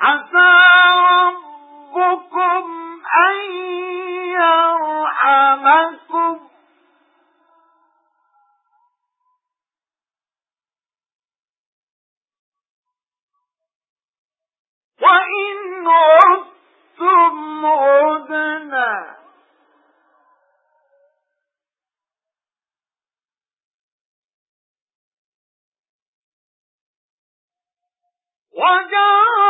عسى ربكم أن يرحمكم. وَإِنْ عُدتُّمْ عُدْنَا. حَصِيرًا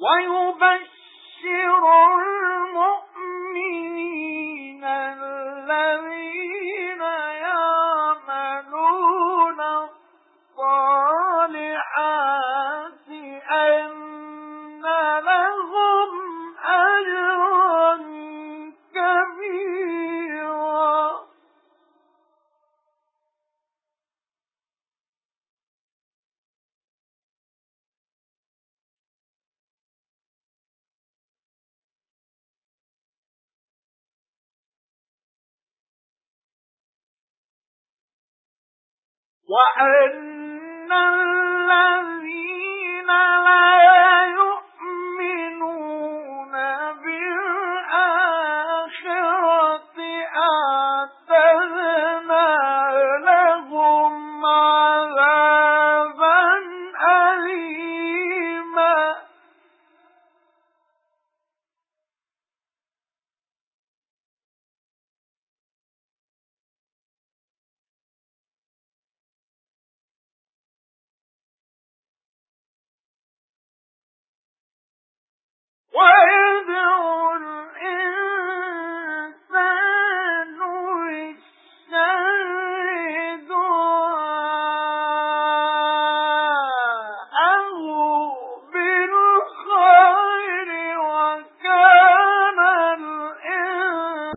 ويبشر المؤمنين وَأَنَّ الَّذِينَ